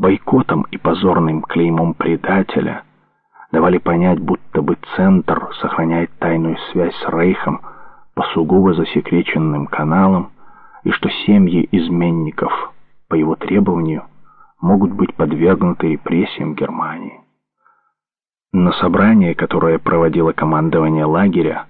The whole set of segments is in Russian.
бойкотом и позорным клеймом предателя давали понять, будто бы Центр сохраняет тайную связь с Рейхом по сугубо засекреченным каналам, и что семьи изменников по его требованию могут быть подвергнуты репрессиям Германии. На собрание, которое проводило командование лагеря,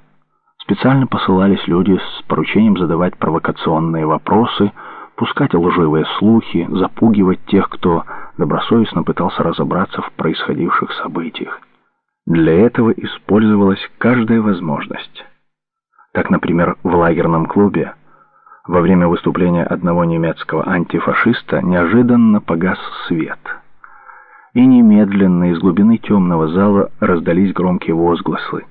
специально посылались люди с поручением задавать провокационные вопросы, пускать лживые слухи, запугивать тех, кто добросовестно пытался разобраться в происходивших событиях. Для этого использовалась каждая возможность. Так, например, в лагерном клубе во время выступления одного немецкого антифашиста неожиданно погас свет. И немедленно из глубины темного зала раздались громкие возгласы.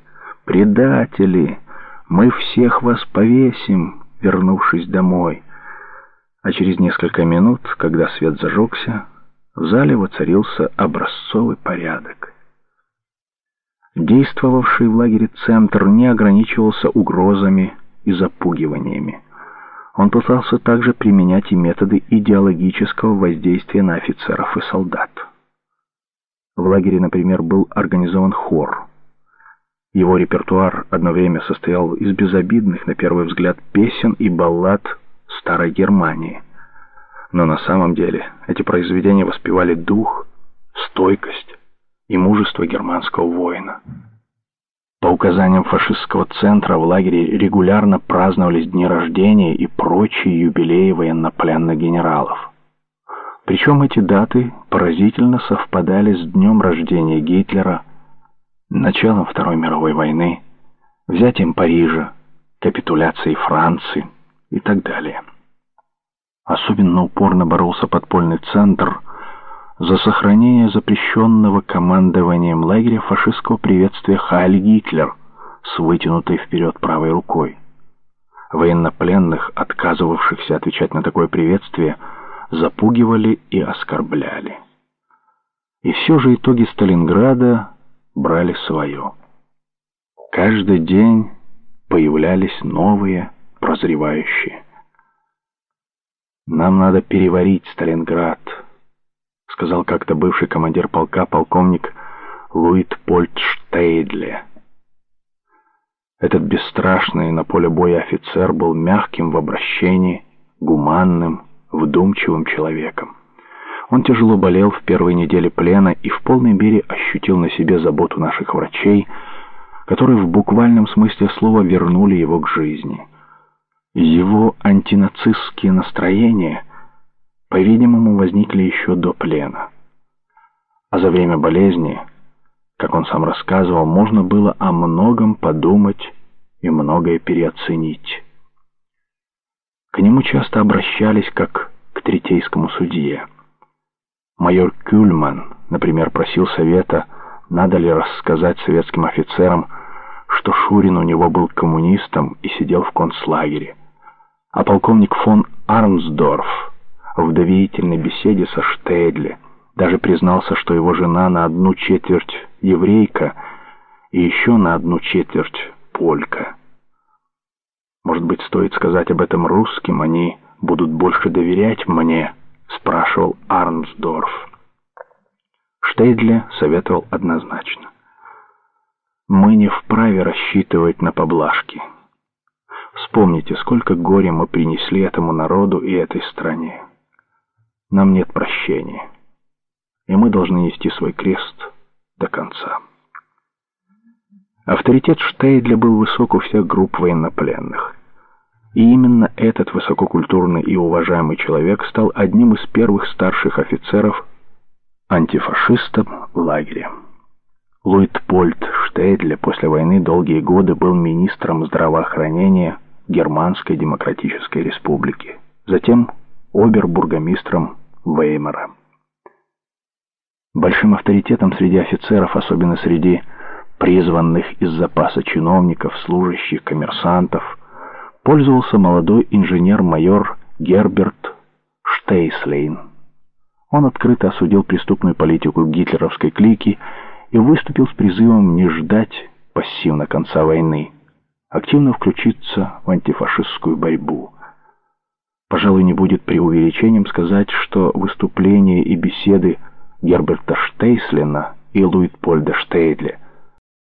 «Предатели! Мы всех вас повесим, вернувшись домой!» А через несколько минут, когда свет зажегся, в зале воцарился образцовый порядок. Действовавший в лагере центр не ограничивался угрозами и запугиваниями. Он пытался также применять и методы идеологического воздействия на офицеров и солдат. В лагере, например, был организован хор. Его репертуар одно время состоял из безобидных, на первый взгляд, песен и баллад старой Германии. Но на самом деле эти произведения воспевали дух, стойкость и мужество германского воина. По указаниям фашистского центра в лагере регулярно праздновались дни рождения и прочие юбилеи военнопленных генералов. Причем эти даты поразительно совпадали с днем рождения Гитлера, началом Второй мировой войны, взятием Парижа, капитуляцией Франции и так далее. Особенно упорно боролся подпольный центр – за сохранение запрещенного командованием лагеря фашистского приветствия «Хайль Гитлер» с вытянутой вперед правой рукой. Военнопленных, отказывавшихся отвечать на такое приветствие, запугивали и оскорбляли. И все же итоги Сталинграда брали свое. Каждый день появлялись новые прозревающие. «Нам надо переварить Сталинград», сказал как-то бывший командир полка полковник Луит Польт Штейдле. Этот бесстрашный на поле боя офицер был мягким в обращении, гуманным, вдумчивым человеком. Он тяжело болел в первой неделе плена и в полной мере ощутил на себе заботу наших врачей, которые в буквальном смысле слова вернули его к жизни. Его антинацистские настроения – по-видимому, возникли еще до плена. А за время болезни, как он сам рассказывал, можно было о многом подумать и многое переоценить. К нему часто обращались как к третейскому судье. Майор Кюльман, например, просил совета, надо ли рассказать советским офицерам, что Шурин у него был коммунистом и сидел в концлагере. А полковник фон Армсдорф в доверительной беседе со Штейдле. Даже признался, что его жена на одну четверть еврейка и еще на одну четверть полька. Может быть, стоит сказать об этом русским, они будут больше доверять мне, спрашивал Арнсдорф. Штейдле советовал однозначно. Мы не вправе рассчитывать на поблажки. Вспомните, сколько горя мы принесли этому народу и этой стране. Нам нет прощения, и мы должны нести свой крест до конца. Авторитет Штейдля был высок у всех групп военнопленных. И именно этот высококультурный и уважаемый человек стал одним из первых старших офицеров антифашистом в лагере. Луитпольд Штейдля после войны долгие годы был министром здравоохранения Германской Демократической Республики. Затем обербургомистром Веймара. Большим авторитетом среди офицеров, особенно среди призванных из запаса чиновников, служащих, коммерсантов, пользовался молодой инженер-майор Герберт Штейслейн. Он открыто осудил преступную политику гитлеровской клики и выступил с призывом не ждать пассивно конца войны, активно включиться в антифашистскую борьбу. Пожалуй, не будет преувеличением сказать, что выступления и беседы Герберта Штейслина и Луитпольда Штейдля –